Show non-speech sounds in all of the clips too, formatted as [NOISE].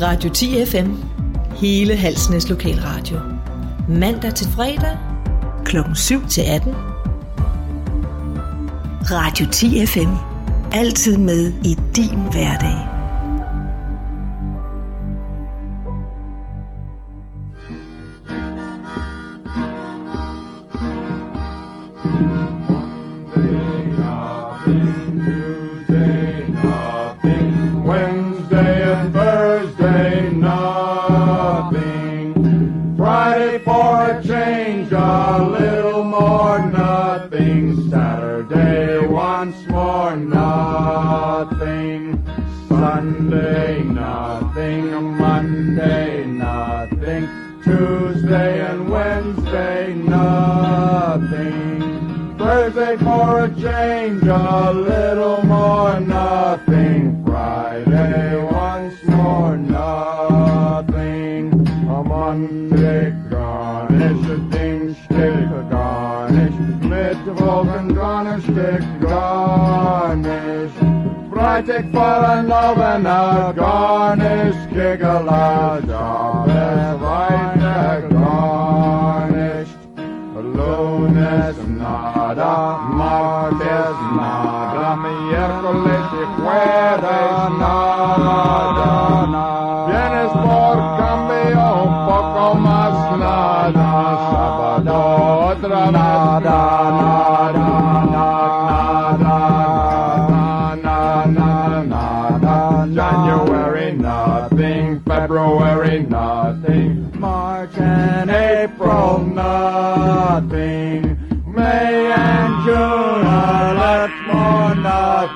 Radio 10 FM. Hele Halsnæs Lokalradio. Mandag til fredag. Klokken 7 til 18. Radio 10 FM. Altid med i din hverdag.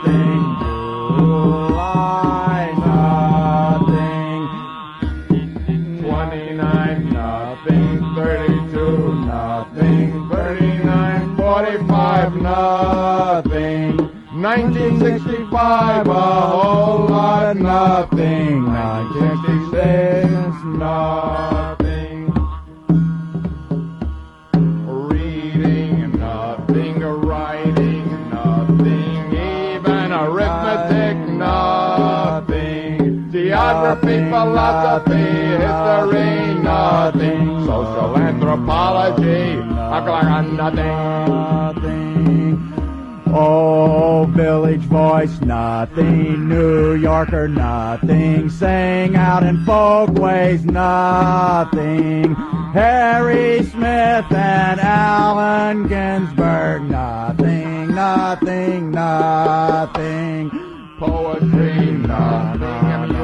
Nothing, July nothing. 29, nothing, 32, nothing, 39, 45, nothing, 1965, a whole lot, nothing, 1966, nothing, philosophy, history, nothing, social anthropology, nothing. Oh, village voice, nothing. New Yorker, nothing. Sing out in folkways, nothing. Harry Smith and Allen Ginsberg, nothing, nothing, nothing. Poetry, nothing.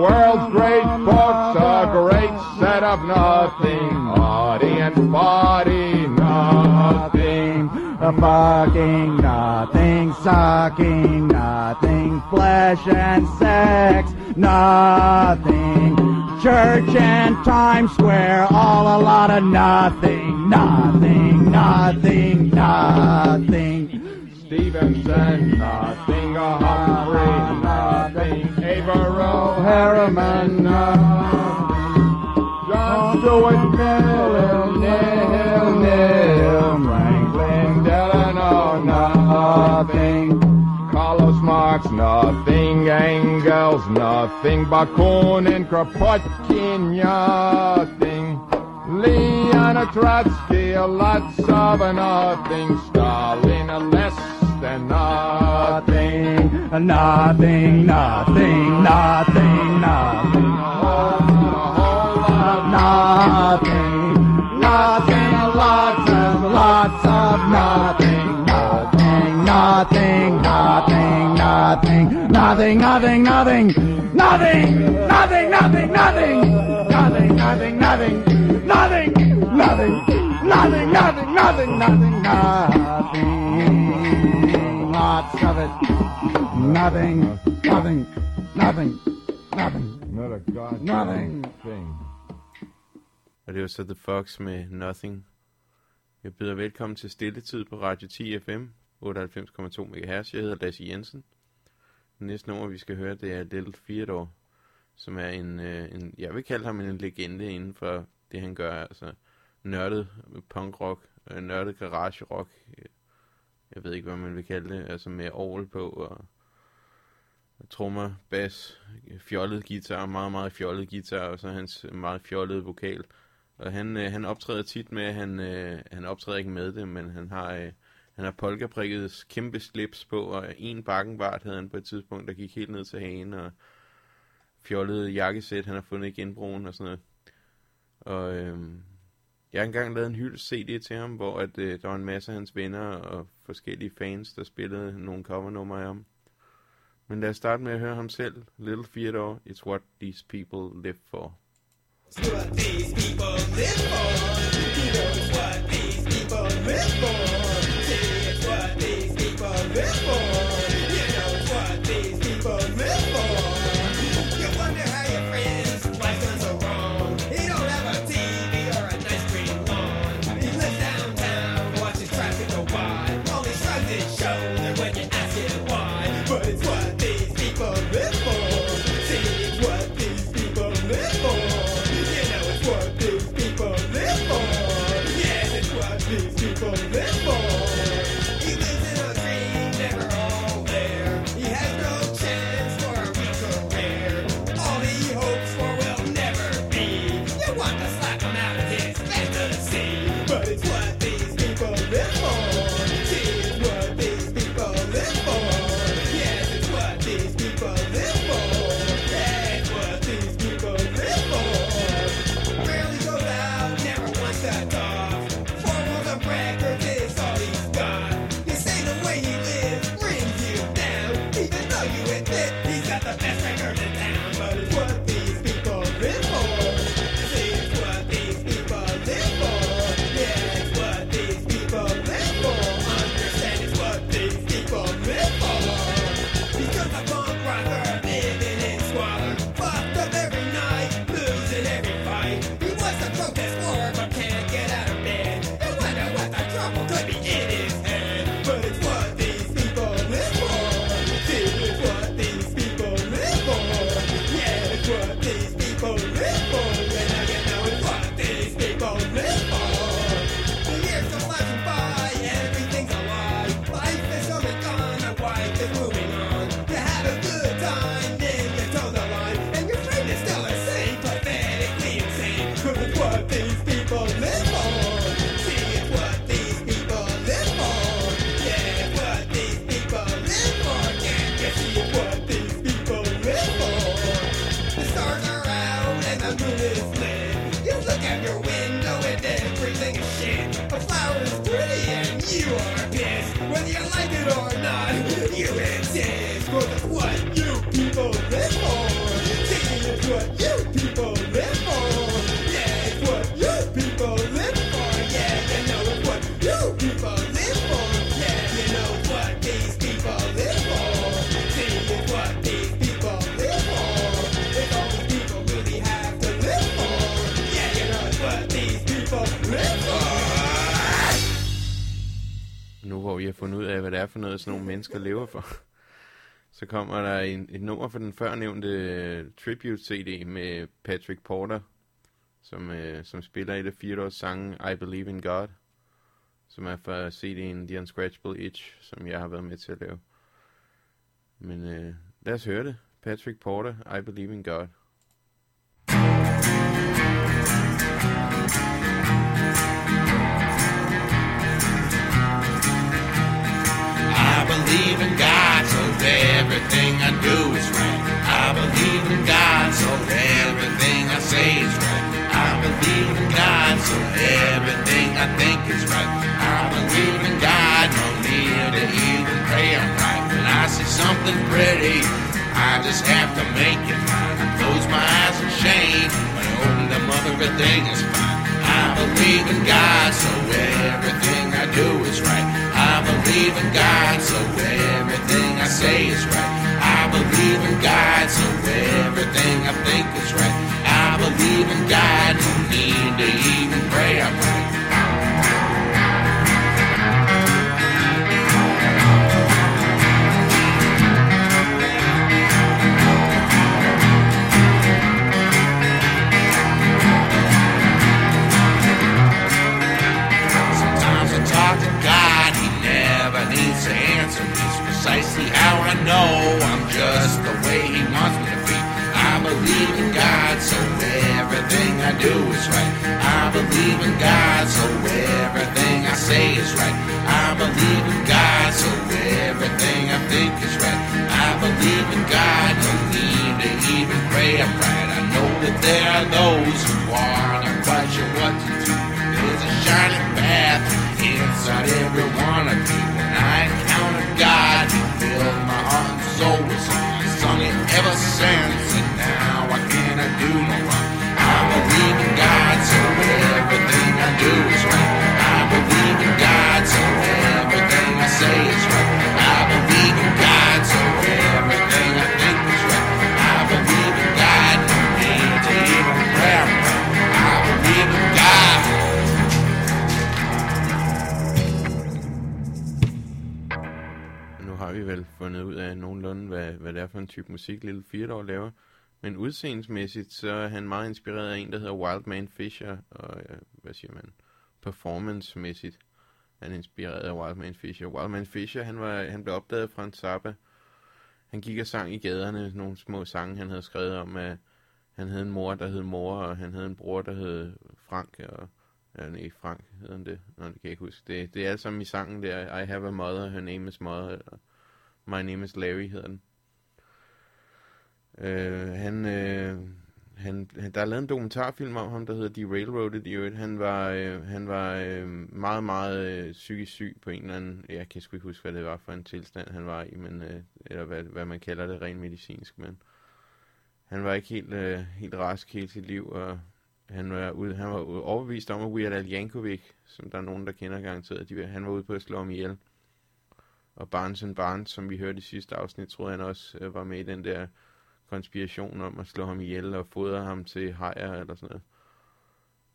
World's great books, a great set of nothing. Audience body, nothing. A fucking nothing, sucking nothing, flesh and sex, nothing. Church and Times Square, all a lot of nothing, nothing, nothing, nothing. Stevenson, nothing, a Humphrey, nothing, Averill, Harriman. John Stewart, nil, nil, nil, Franklin Delano, nothing. Carlos Marx, nothing. Engels, nothing. Bakunin, Kropotkin, nothing. Leon Trotsky, lots of nothing. Stalin, a less than nothing. Nothing, nothing, nothing, nothing. A whole lot of nothing. Nothing, lots of, lots of nothing. Nothing, nothing, nothing, nothing. Nothing, nothing, nothing. Nothing, nothing, nothing, nothing. Nothing, nothing, nothing. Nothing, nothing, nothing, nothing, nothing, nothing, nothing. Lots of it. Nothing, nothing, nothing, nothing. Not a goddamn nothing. thing. Og det var så The Fox med Nothing. Jeg byder velkommen til Stilletid på Radio 10 FM, 98,2 MHz. Jeg hedder Lasse Jensen. Det næste nummer, vi skal høre, det er Little Theodore, som er en, øh, en, jeg vil kalde ham en legende inden for det, han gør. Altså nørdet punkrock, øh, nørdet garage rock, øh, jeg ved ikke, hvad man vil kalde det, altså med ovl på, og trommer, bas, fjollet guitar, meget, meget fjollet guitar, og så hans meget fjollede vokal. Og han, øh, han optræder tit med, han, øh, han optræder ikke med det, men han har, øh, han har polkaprikket kæmpe slips på, og en bakkenbart havde han på et tidspunkt, der gik helt ned til hagen, og fjollet jakkesæt, han har fundet i genbrugen og sådan noget. Og øh, jeg har engang lavet en hyld CD til ham, hvor at, øh, der var en masse af hans venner og forskellige fans, der spillede nogle covernumre af ham. Men lad os starte med at høre ham selv. Little Theodore, It's What These People Live For. It's what these people live for. Vi har fundet ud af hvad det er for sådan nogle mennesker lever for. [LAUGHS] Så kommer der en, et nummer for den førnævnte øh, uh, tribute-CD med Patrick Porter, som, uh, som spiller et af fire års sange I Believe in God, som er fra CD'en The Unscratchable Itch, som jeg har været med til at lave. Men uh, lad os høre det. Patrick Porter, I Believe in God. Believe in God, so everything I do is right. I believe in God, so everything I say is right. I believe in God, so everything I think is right. I believe in God, no need to even pray. I'm right. When I see something pretty, I just have to make it mine. I close my eyes in shame, when I open them up, everything is fine. I believe in God, so everything I do is right. I believe in God, so everything I say is right. I believe in God, so everything I think is right. I believe in God, no need to even pray. I'm. Know I'm just the way he wants me to be. I believe in God, so everything I do is right. I believe in God, so everything I say is right. I believe in God, so everything I think is right. I believe in God, no need to even pray upright. I know that there are those who are not quite sure what to do. There's a shining path inside every one of you. When I and soul with song. I sung it ever since, and now what can I do no wrong? Fundet ud af nogenlunde, hvad, hvad det er for en type musik, Little Theodore laver. Men udseendemæssigt, så er han meget inspireret af en, der hedder Wildman Fisher, og øh, hvad siger man, performance-mæssigt. Han er inspireret af Wildman Fisher. Wildman Fisher, han, var, han blev opdaget fra en Zappa. Han gik og sang i gaderne nogle små sange, han havde skrevet om, at han havde en mor, der hed Mor, og han havde en bror, der hed Frank, og Ja, nej, Frank hedder han det. Nå, det kan jeg ikke huske. Det, det er alt sammen i sangen der. I have a mother, her name is mother. Eller My name is Larry hedder den. Øh, han, øh, han, han, der er lavet en dokumentarfilm om ham, der hedder The Railroaded i øvrigt. Han var, øh, han var øh, meget, meget øh, psykisk syg på en eller anden... Jeg kan sgu ikke huske, hvad det var for en tilstand, han var i, men, øh, eller hvad, hvad man kalder det rent medicinsk, men han var ikke helt, øh, helt rask hele sit liv, og han var, ude, han var overbevist om, at Weird Al Yankovic, som der er nogen, der kender garanteret, de, han var ude på at slå ham ihjel. Og Barnes Barnes, som vi hørte i sidste afsnit, troede han også øh, var med i den der konspiration om at slå ham ihjel og fodre ham til hajer eller sådan noget.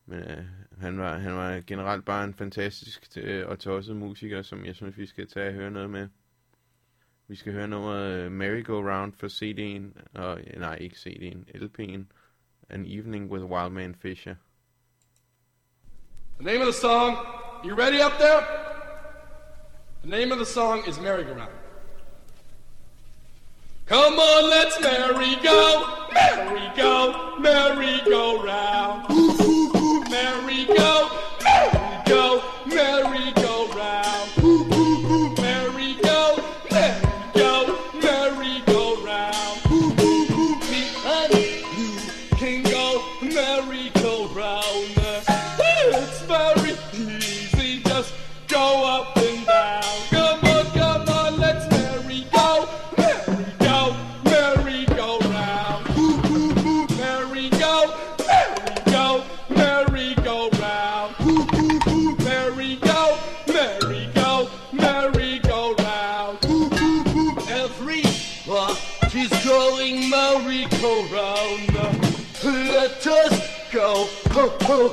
Men øh, han, var, han var generelt bare en fantastisk øh, og tosset musiker, som jeg synes, vi skal tage og høre noget med. Vi skal høre nummeret øh, Merry Go Round for CD'en, og øh, nej, ikke CD'en, LP'en. An Evening with Wildman Fisher. The name of the song, you ready up there? The name of the song is Merry-Go-Round. Come on, let's merry go, merry go, merry go round. Merry go, Well,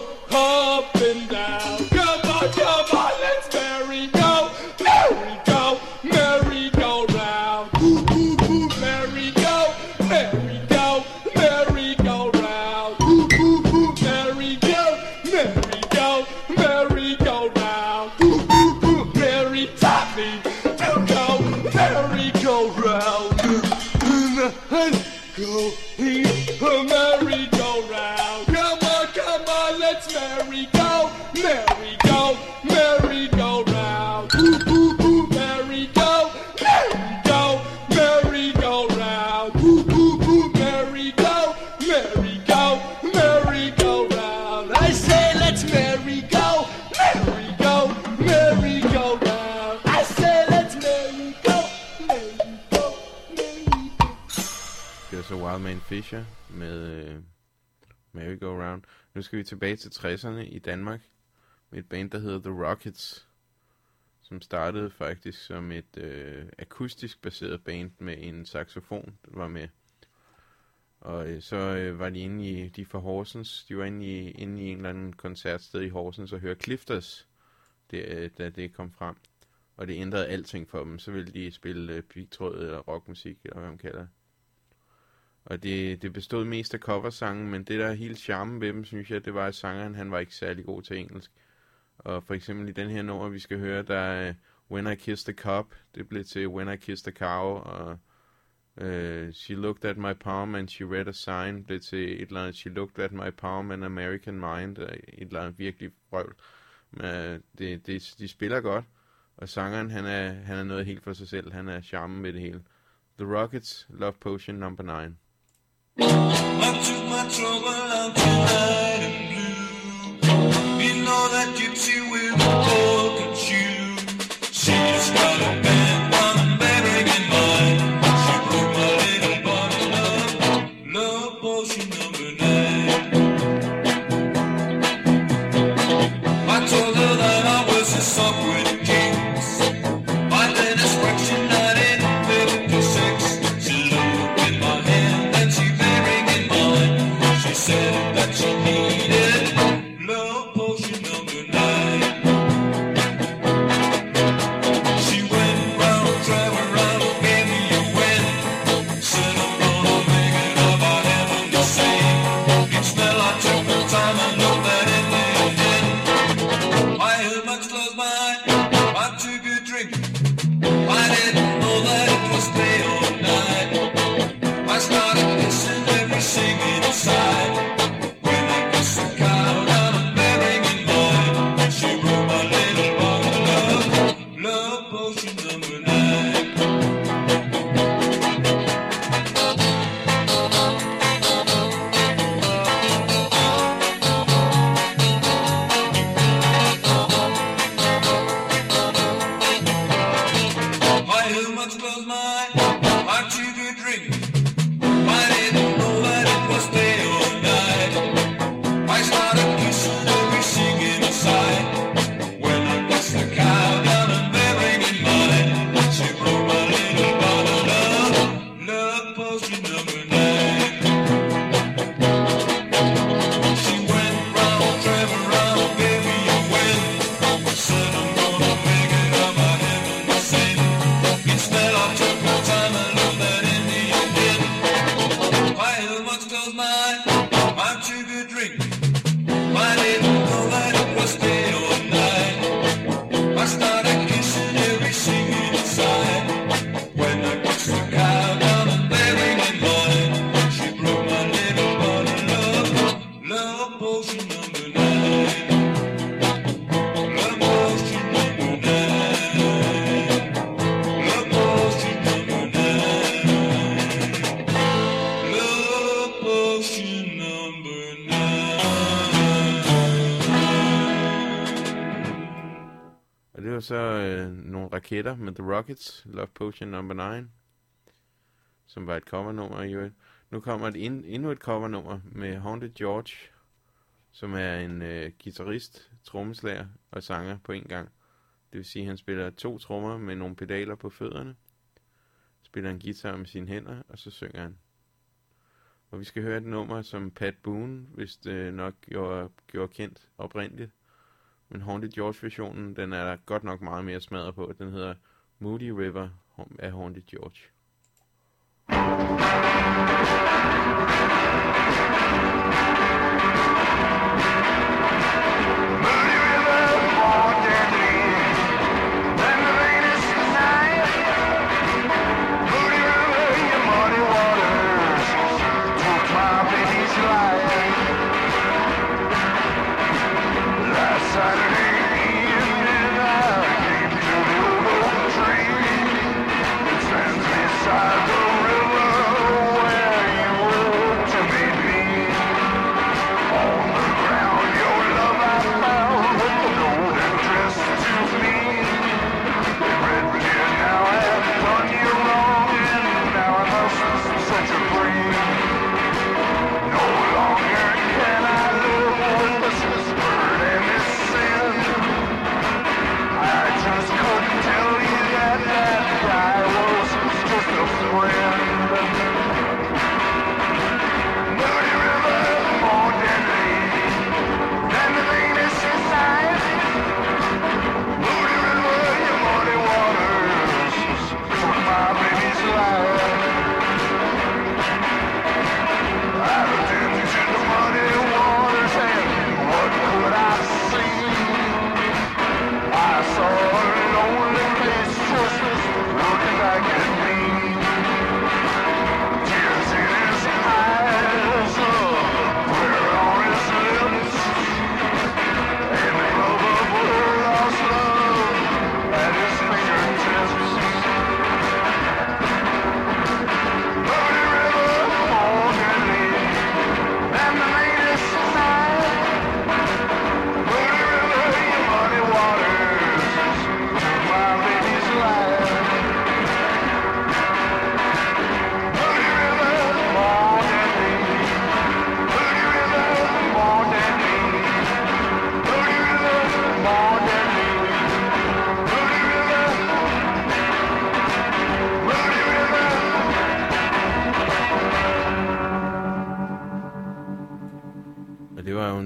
til 60'erne i Danmark med et band, der hedder The Rockets, som startede faktisk som et øh, akustisk baseret band med en saxofon, der var med. Og øh, så øh, var de inde i, de fra Horsens, de var inde i, inde i en eller anden koncertsted i Horsens og hørte Clifters, det, øh, da det kom frem. Og det ændrede alting for dem. Så ville de spille øh, pigtråd eller rockmusik, eller hvad man kalder det. Og det, det bestod mest af coversange, men det der er hele charmen ved dem, synes jeg, det var, at sangeren han var ikke særlig god til engelsk. Og for eksempel i den her nummer, vi skal høre, der er When I Kissed the Cup, det blev til When I Kissed the Cow, og uh, She Looked at My Palm and She Read a Sign blev til et eller andet She Looked at My Palm and American Mind, og et eller andet virkelig vrøvl. Men uh, det, det, de spiller godt, og sangeren, han er, han er noget helt for sig selv. Han er charmen med det hele. The Rockets, Love Potion number 9. I took my trouble out tonight in blue. You know that gypsy with raketter med The Rockets, Love Potion number 9, som var et covernummer i øvrigt. Nu kommer et ind, endnu et covernummer med Haunted George, som er en øh, guitarist, trommeslager og sanger på en gang. Det vil sige, at han spiller to trommer med nogle pedaler på fødderne, spiller en guitar med sine hænder, og så synger han. Og vi skal høre et nummer, som Pat Boone, hvis det øh, nok gjorde, gjorde kendt oprindeligt. Men Haunted George-versionen, den er der godt nok meget mere smadret på. Den hedder Moody River af Haunted George. I saw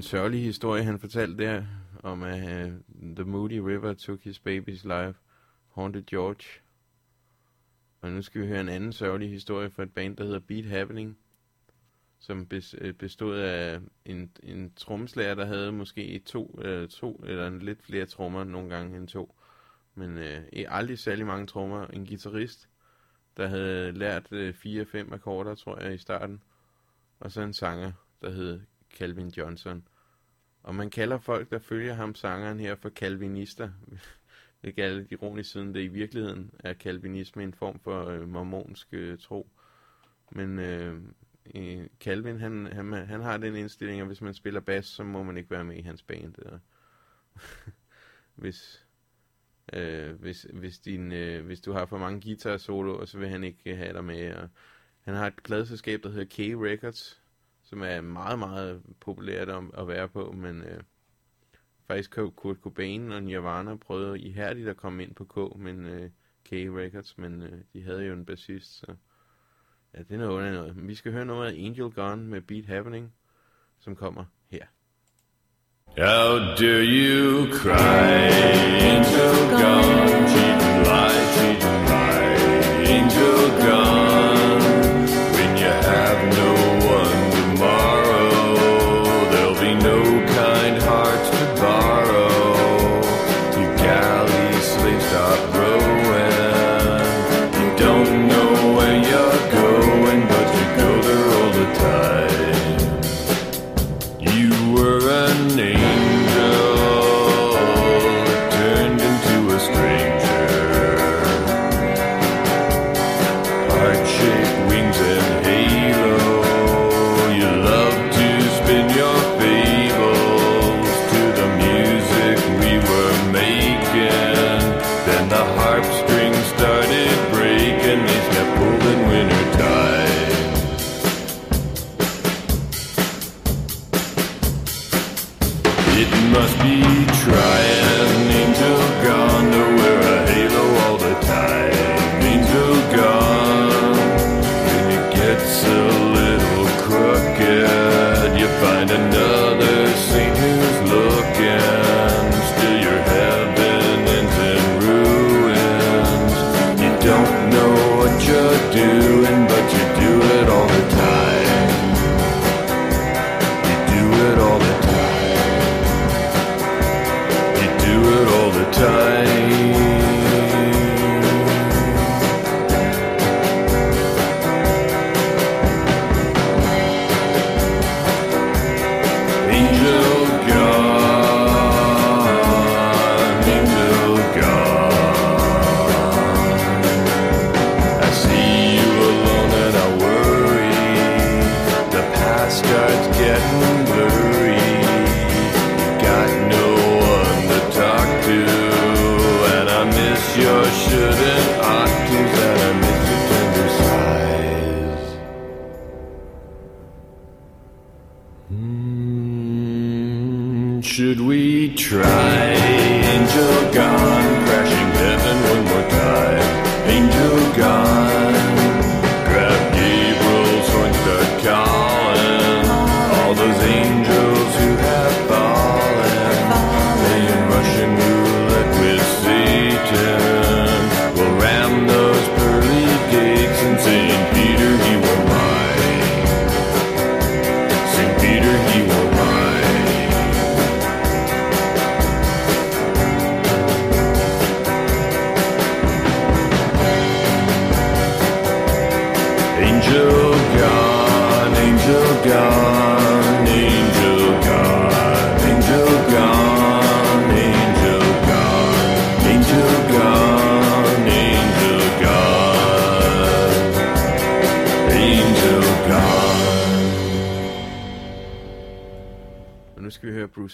sørgelig historie, han fortalte der, om at uh, The Moody River took his baby's life, Haunted George. Og nu skal vi høre en anden sørgelig historie fra et band, der hedder Beat Happening, som bes, øh, bestod af en, en trommeslager, der havde måske to, øh, to eller en lidt flere trommer nogle gange end to. Men øh, aldrig særlig mange trommer. En guitarist, der havde lært øh, fire-fem akkorder, tror jeg, i starten. Og så en sanger, der hed Calvin Johnson. Og man kalder folk, der følger ham, sangeren her, for kalvinister. [LAUGHS] Hvilket er lidt ironisk, siden det i virkeligheden er kalvinisme en form for øh, mormonsk øh, tro. Men øh, øh, Calvin, han, han, han har den indstilling, at hvis man spiller bas, så må man ikke være med i hans band. Eller. [LAUGHS] hvis, øh, hvis, hvis, din, øh, hvis du har for mange guitar solo, så vil han ikke øh, have dig med. Og han har et pladeselskab, der hedder K Records, som er meget, meget populært at, at være på, men øh, faktisk Kurt Cobain og Nirvana prøvede ihærdigt at komme ind på K, men øh, K Records, men øh, de havde jo en bassist, så ja, det er noget under noget. Men vi skal høre noget af Angel Gone med Beat Happening, som kommer her. How dare you cry, angel gone, cheap lie, try? Angel gone,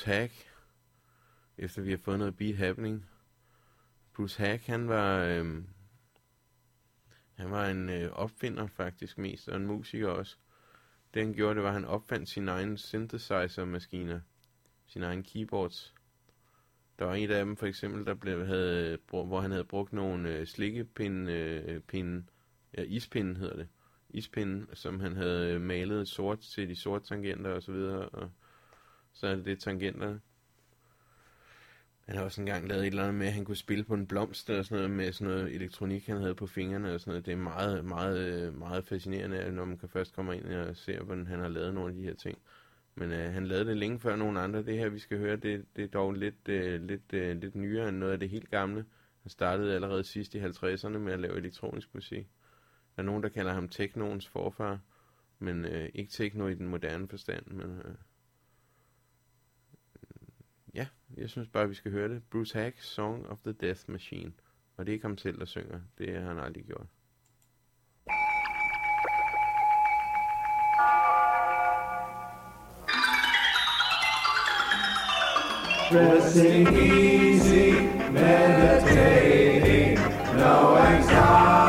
Bruce Hack, efter vi har fået noget Beat Happening. Bruce Hack, han var, øhm, han var en øh, opfinder faktisk mest, og en musiker også. Det han gjorde, det var, at han opfandt sine egne synthesizer-maskiner, sine egne keyboards. Der var en af dem for eksempel, der blev, havde, hvor han havde brugt nogle øh, slikkepinde, øh, pinde, ja, ispinde hedder det, ispinde, som han havde øh, malet sort til de sorte tangenter og så videre, og så er det det tangenterne. Han har også engang lavet et eller andet med, at han kunne spille på en blomst eller sådan noget, med sådan noget elektronik, han havde på fingrene og sådan noget. Det er meget, meget, øh, meget fascinerende, når man kan først komme ind og se, hvordan han har lavet nogle af de her ting. Men øh, han lavede det længe før nogen andre. Det her, vi skal høre, det, det er dog lidt, øh, lidt, øh, lidt nyere end noget af det helt gamle. Han startede allerede sidst i 50'erne med at lave elektronisk musik. Der er nogen, der kalder ham teknoens forfar, men øh, ikke tekno i den moderne forstand. Men, øh, ja, jeg synes bare, vi skal høre det. Bruce Hacks Song of the Death Machine. Og det er ikke ham selv, der synger. Det har han aldrig gjort. Resting easy, meditating, no anxiety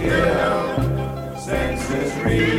kill. Senses real.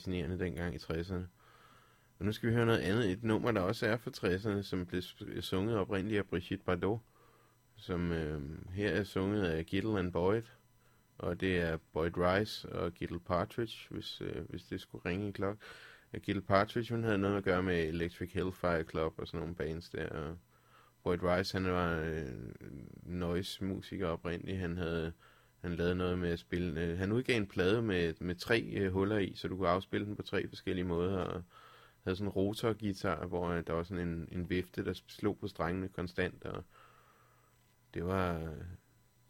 Fascinerende dengang i 60'erne. Og nu skal vi høre noget andet. Et nummer, der også er fra 60'erne, som blev sunget oprindeligt af Brigitte Bardot. Som øh, her er sunget af Gittle and Boyd. Og det er Boyd Rice og Gittle Partridge, hvis, øh, hvis det skulle ringe i klok. Gittle Partridge, hun havde noget at gøre med Electric Hellfire Club og sådan nogle bands der. Og Boyd Rice, han var øh, noise-musiker oprindeligt. Han havde han lavede noget med at spille... Øh, han udgav en plade med, med tre øh, huller i, så du kunne afspille den på tre forskellige måder. Og havde sådan en rotorgitar, hvor øh, der var sådan en, en vifte, der slog på strengene konstant. Og det var... Øh,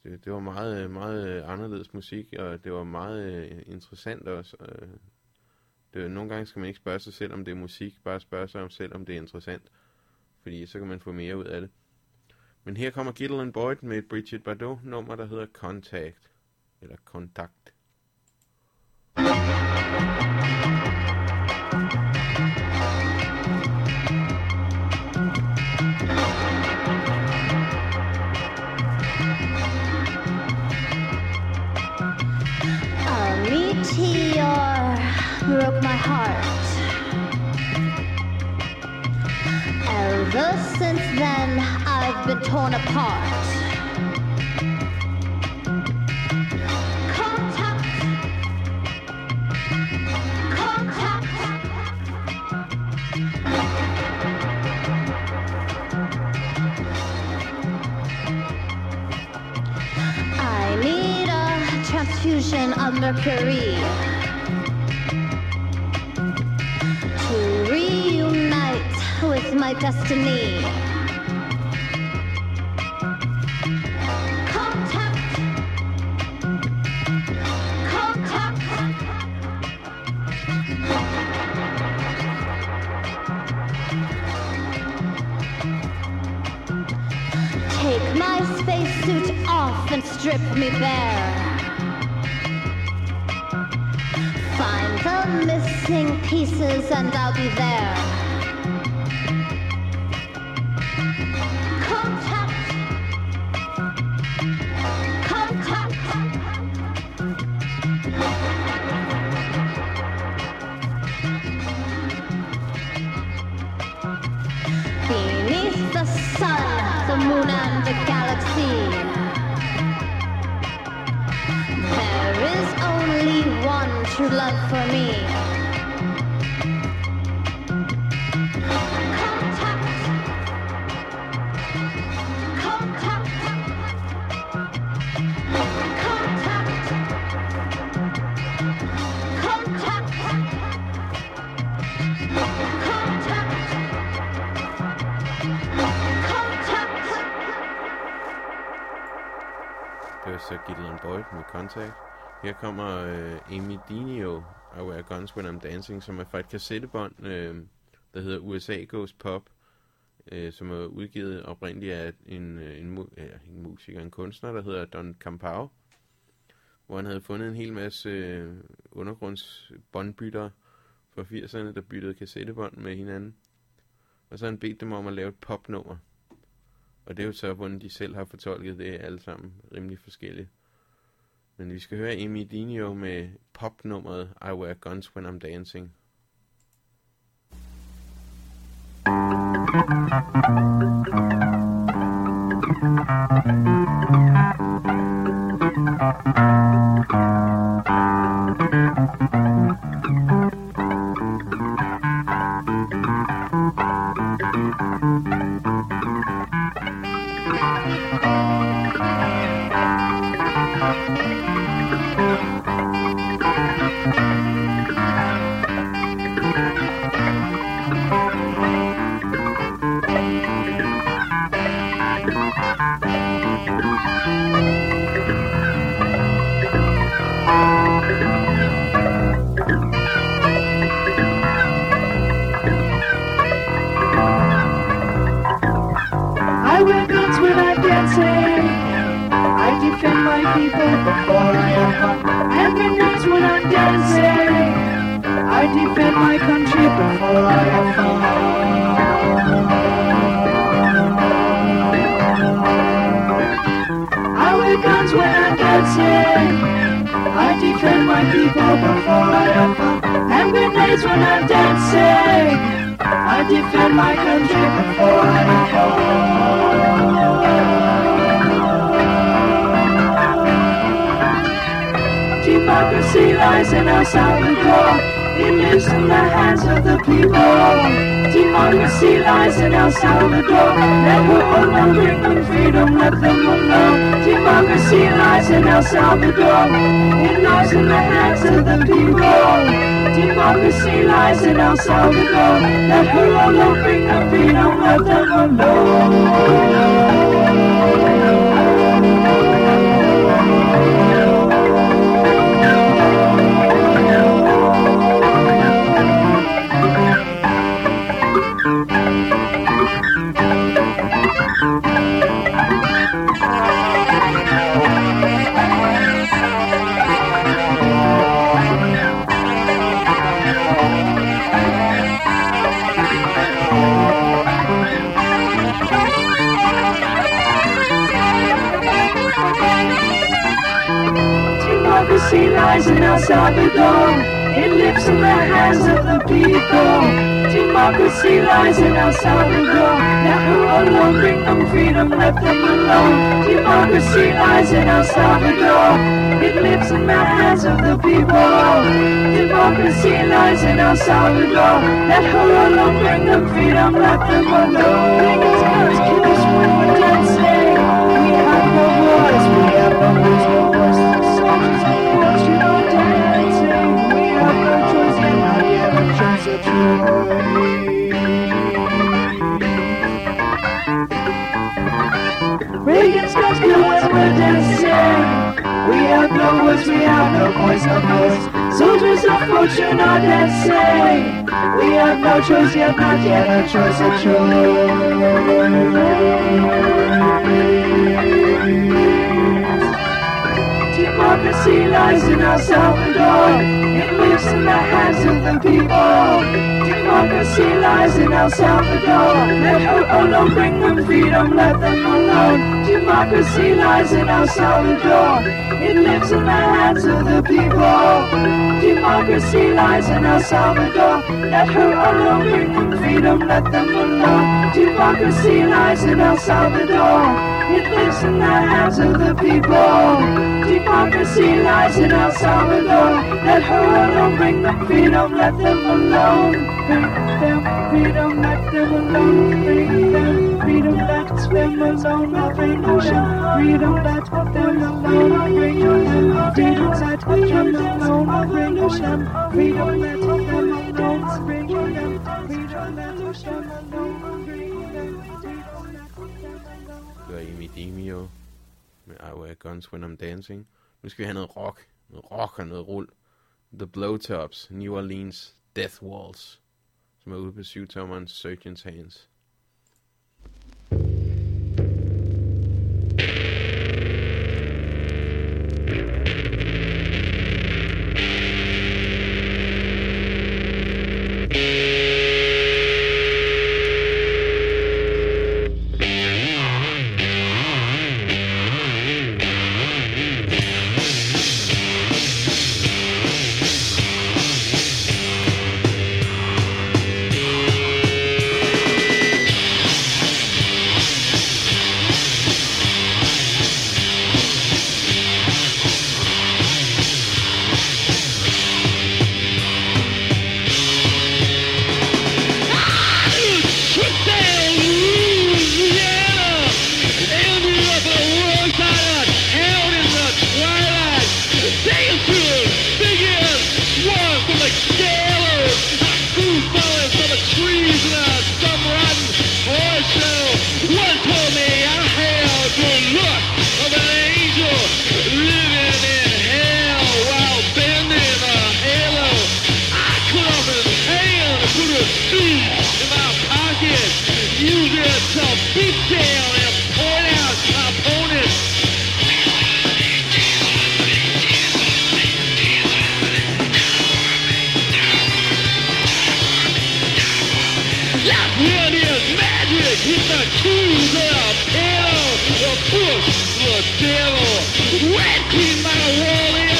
det, det var meget, øh, meget øh, anderledes musik, og det var meget øh, interessant også. Øh, det, nogle gange skal man ikke spørge sig selv, om det er musik, bare spørge sig om selv, om det er interessant. Fordi så kan man få mere ud af det. Men her kommer Gittel and Boyd med et Bridget Bardot nummer, der hedder Contact. Eller Kontakt. I'll broke my heart. Ever since then, torn apart. Contact. Contact. I need a transfusion of mercury to reunite with my destiny. Strip me bare. Find the missing pieces and I'll be there. True love for me. Så Gideon Boyd med. Her kommer øh, Amy Dino, I Wear Guns When I'm Dancing, som er fra et kassettebånd, øh, der hedder USA Goes Pop, øh, som er udgivet oprindeligt af en, øh, en, mu- ja, en musiker, en kunstner, der hedder Don Campau, hvor han havde fundet en hel masse øh, undergrundsbåndbytter fra 80'erne, der byttede kassettebånd med hinanden. Og så har han bedt dem om at lave et popnummer. Og det er jo så, hvordan de selv har fortolket det alle sammen rimelig forskelligt. Men vi skal høre Amy Dinio med popnummeret I Wear Guns When I'm Dancing. I [LAUGHS] Democracy lies in El Salvador. It lives in the hands of the people. Democracy lies in El Salvador. Never alone, bring them freedom, let them alone. Democracy lies in El Salvador. It lies in the hands of the people. Democracy lies in El Salvador. Let her alone, bring them freedom, let them Democracy in El Salvador. It lives in the hands of the people. Democracy lies in El Salvador. Let who alone bring them freedom, let them alone. Democracy lies in El Salvador. It lives in the hands of the people. Democracy lies in El Salvador. Let who alone bring them freedom, let them alone. Reagan's got to when we're dancing. We have no voice, we have no voice, no voice. Soldiers of fortune are dancing. We have no choice, yet not yet a choice of choice. Democracy lies in El Salvador. It lives in the hands of the people. Democracy lies in El Salvador. Let her alone bring them freedom, let them alone. Democracy lies in El Salvador. It lives in the hands of the people. Democracy lies in El Salvador. Let her alone bring them freedom, let them alone. Democracy lies in El Salvador. It lives in the hands of the people. Democracy lies in El Salvador. Let her alone bring them freedom, let them alone. Bring them freedom, let them alone. Bring them freedom, let them alone. Revolution, freedom, let them alone. Bring them freedom, let them alone. Them. Bring them freedom, let them alone. Bring them freedom, let them alone. Det var Amy Demio med I Wear Guns When I'm Dancing. Nu skal vi have noget rock. Noget rock og noget rull. The Blowtops, New Orleans Death Walls, som er ude på syvtommeren Surgeon's Hands. Beat Magic. Hit the keys the pedal, the push, the devil. Wet my wall in,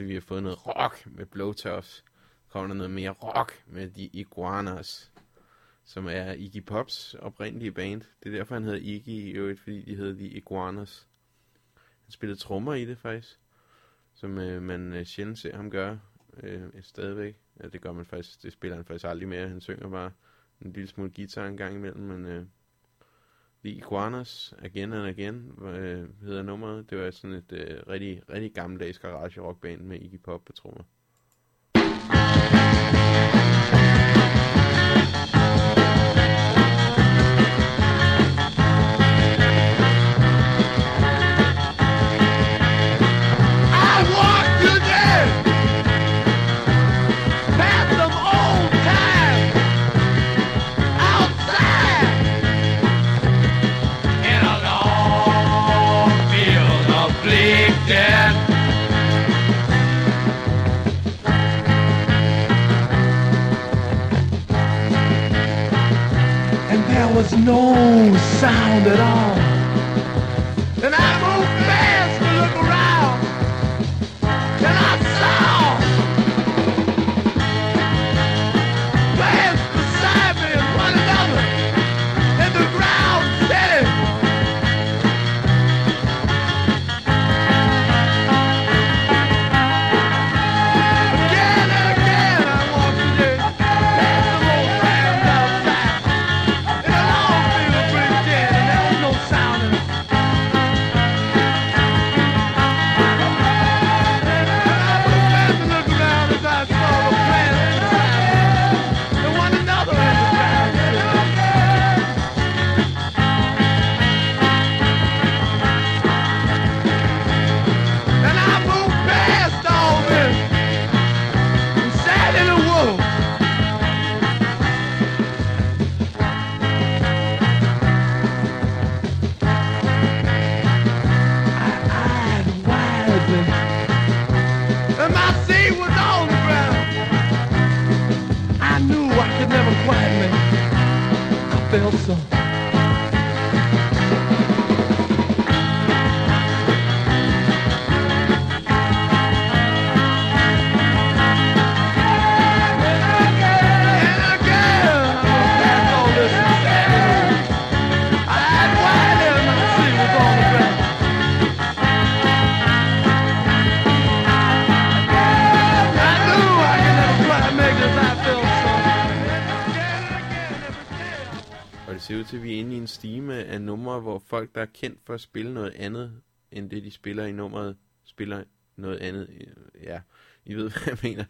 rock. Vi har fået noget rock med Blowtops, kommer der noget mere rock med de Iguanas, som er Iggy Pops oprindelige band. Det er derfor, han hedder Iggy i øvrigt, fordi de hedder de Iguanas. Han spillede trommer i det faktisk, som øh, man øh, sjældent ser ham gøre øh, stadigvæk. Ja, det gør man faktisk, det spiller han faktisk aldrig mere. Han synger bare en lille smule guitar en gang imellem, men øh, The Iguanas, Again and Again, øh, hedder nummeret. Det var sådan et øh, rigtig, rigtig gammeldags garage rockband med Iggy Pop på trommer. It. Til, at vi er inde i en stime af numre, hvor folk, der er kendt for at spille noget andet, end det de spiller i nummeret, spiller noget andet. Øh, ja, I ved, [LAUGHS] hvad jeg mener.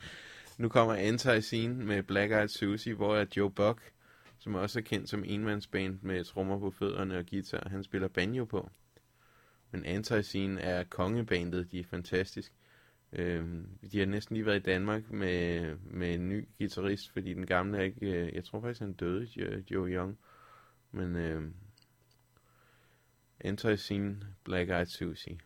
Nu kommer Anti-Scene med Black Eyed Susie, hvor er Joe Buck, som også er kendt som enmandsband med trommer på fødderne og guitar, han spiller banjo på. Men Anti-Scene er kongebandet, de er fantastisk. Øhm, de har næsten lige været i Danmark med, med en ny guitarist, fordi den gamle er ikke, øh, jeg tror faktisk han døde, Joe Young. Men øh, Anti-Scene, Black Eyed Susie.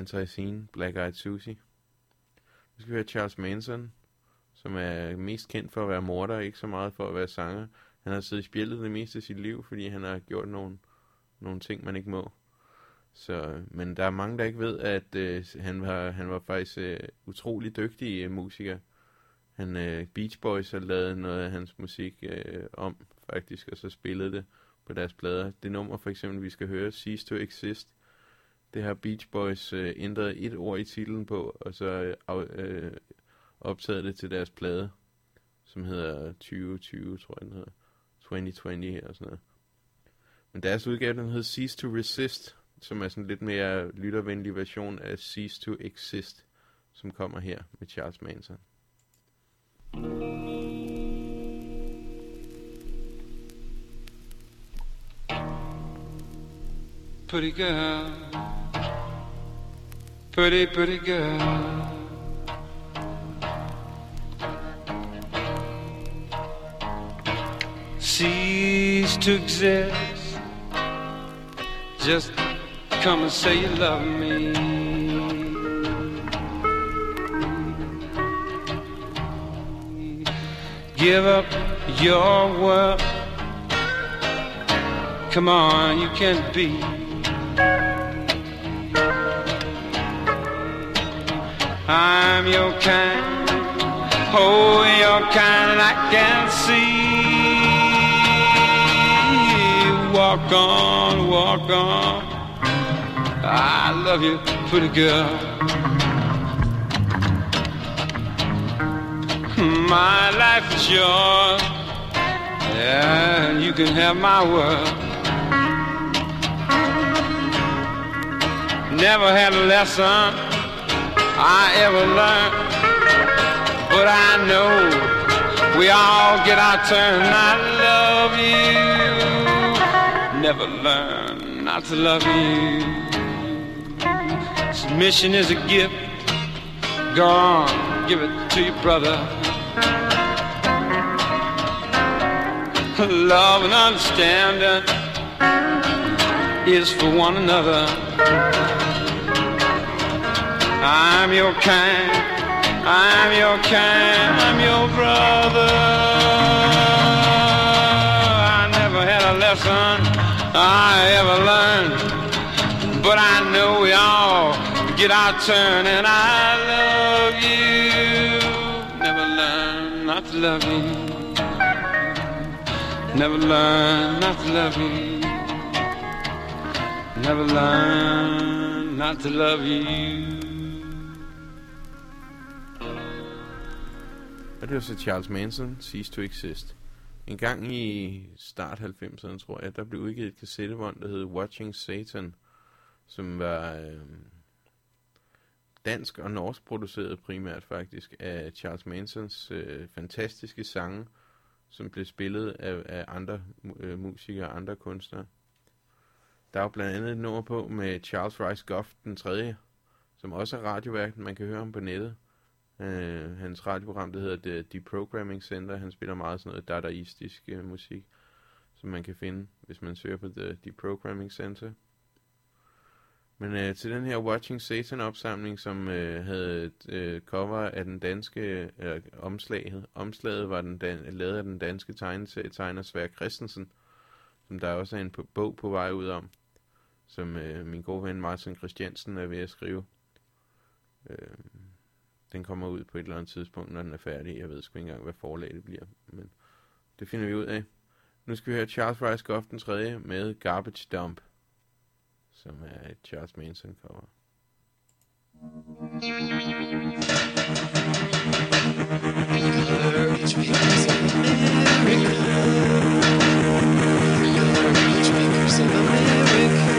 Anti-Scene, Black Eyed Susie. Nu skal vi have Charles Manson, som er mest kendt for at være morder, ikke så meget for at være sanger. Han har siddet i spjældet det meste af sit liv, fordi han har gjort nogle, nogle ting, man ikke må. Så, men der er mange, der ikke ved, at øh, han, var, han var faktisk øh, utrolig dygtig øh, musiker. Han, øh, Beach Boys har lavet noget af hans musik øh, om, faktisk, og så spillede det på deres plader. Det nummer, for eksempel, vi skal høre, Cease to Exist, det har Beach Boys øh, ændret et ord i titlen på, og så øh, øh, optaget det til deres plade, som hedder 2020, tror jeg den hedder. 2020 og sådan noget. Men deres udgave, den hedder Cease to Resist, som er sådan lidt mere lyttervenlig version af Cease to Exist, som kommer her med Charles Manson. Pretty girl, pretty, pretty girl. Cease to exist. Just come and say you love me. Give up your world. Come on, you can't be. I'm your kind, oh, your kind, and I can see. Walk on, walk on. I love you, pretty girl. My life is yours, yeah, you can have my world. Never had a lesson I ever learned, but I know we all get our turn. I love you, never learn not to love you. Submission is a gift. Go on, give it to your brother. Love and understanding is for one another. I'm your kind, I'm your kind, I'm your brother. I never had a lesson I ever learned, but I know we all get our turn, and I love you. Never learn not to love you. Never learn not to love you. Never learn not to love you. Og det var så Charles Manson, Cease to Exist. En gang i start 90'erne, tror jeg, der blev udgivet et kassettebånd, der hed Watching Satan, som var øh, dansk og norsk produceret primært faktisk af Charles Mansons øh, fantastiske sange, som blev spillet af, af andre øh, musikere og andre kunstnere. Der er jo blandt andet et nummer på med Charles Rice Goff den tredje, som også er radiovært, man kan høre ham på nettet. Uh, hans radioprogram, det hedder The Deprogramming Center. Han spiller meget sådan noget dadaistisk uh, musik, som man kan finde, hvis man søger på The Deprogramming Center. Men uh, til den her Watching Satan opsamling, som uh, havde et uh, cover af den danske uh, omslaget, omslaget var den dan- lavet af den danske tegner Svær Christensen, som der også er en på- bog på vej ud om, som uh, min gode ven Martin Christiansen er ved at skrive. Uh, den kommer ud på et eller andet tidspunkt, når den er færdig. Jeg ved sgu ikke engang, hvad forlaget bliver, men det finder vi ud af. Nu skal vi høre Charles Rice Goff den tredje med Garbage Dump, som er et Charles Manson cover. You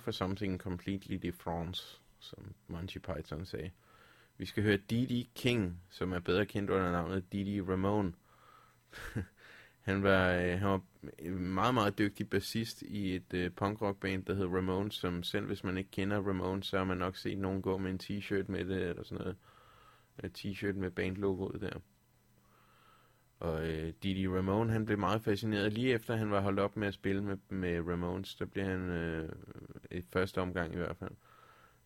for something completely different, som Monty Python sagde. Vi skal høre Didi King, som er bedre kendt under navnet Didi Ramone. [LAUGHS] han, var, øh, han var en meget, meget dygtig bassist i et øh, punkrockband, der hed Ramones, som selv hvis man ikke kender Ramones, så har man nok set nogen gå med en t-shirt med det, eller sådan noget. En t-shirt med bandlogoet der. Og øh, Didi Ramone, han blev meget fascineret. Lige efter han var holdt op med at spille med, med Ramones, der blev han, øh, i første omgang i hvert fald,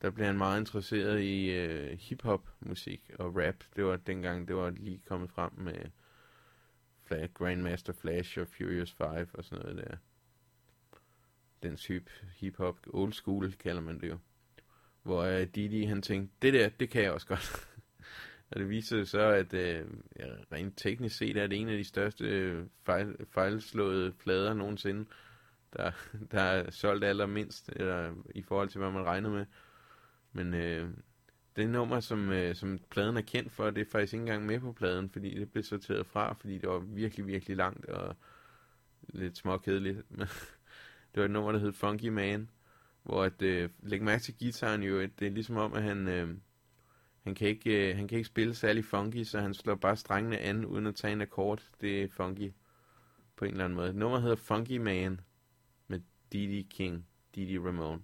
der blev han meget interesseret i øh, hip-hop musik og rap. Det var dengang, det var lige kommet frem med Fla- Grandmaster Flash og Furious 5 og sådan noget der. Den type hip-hop, old school kalder man det jo. Hvor øh, Didi, han tænkte, det der, det kan jeg også godt. [LAUGHS] Og det viser sig så, at øh, ja, rent teknisk set er det en af de største øh, fejl, fejlslåede plader nogensinde, der, [LAUGHS] der er solgt allermindst, eller i forhold til, hvad man regner med. Men øh, det nummer, som, øh, som pladen er kendt for, det er faktisk ikke engang med på pladen, fordi det blev sorteret fra, fordi det var virkelig, virkelig langt og lidt småkedeligt. [LAUGHS] det var et nummer, der hed Funky Man, hvor at, øh, læg mærke til gitaren jo, at det er ligesom om, at han... Øh, han kan, ikke, øh, han kan ikke spille særlig funky, så han slår bare strengene an, uden at tage en akkord. Det er funky på en eller anden måde. Nummeret hedder Funky Man med Didi King, Didi Ramone.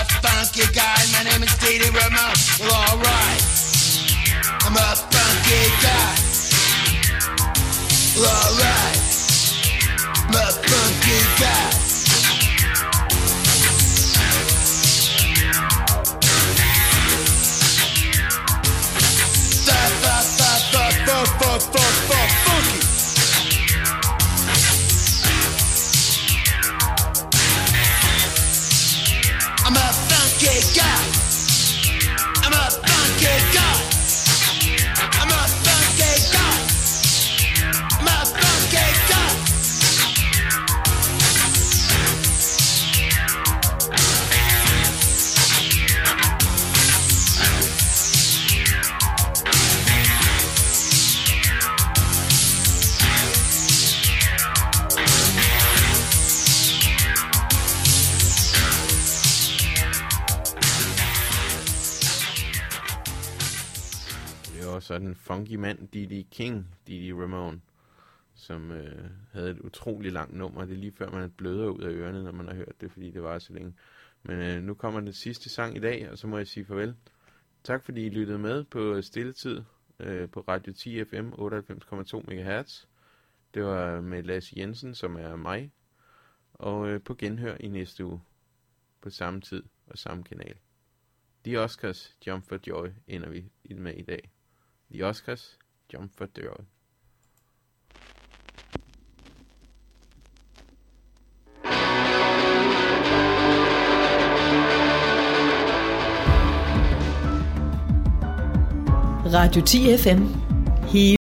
a funky guy. My name is Diddy Ramon. Well, alright. I'm a funky guy. Well, alright. den funky mand Didi King, Didi Ramon, som øh, havde et utroligt langt nummer. Det er lige før, man er bløder ud af ørerne, når man har hørt det, fordi det var så længe. Men øh, nu kommer den sidste sang i dag, og så må jeg sige farvel. Tak fordi I lyttede med på Stilletid øh, på Radio 10 FM 98,2 MHz. Det var med Lasse Jensen, som er mig. Og øh, på genhør i næste uge på samme tid og samme kanal. De Oscars Jump for Joy ender vi med i dag. The Oscars, Jump for Døren. Radio 10 FM. Hele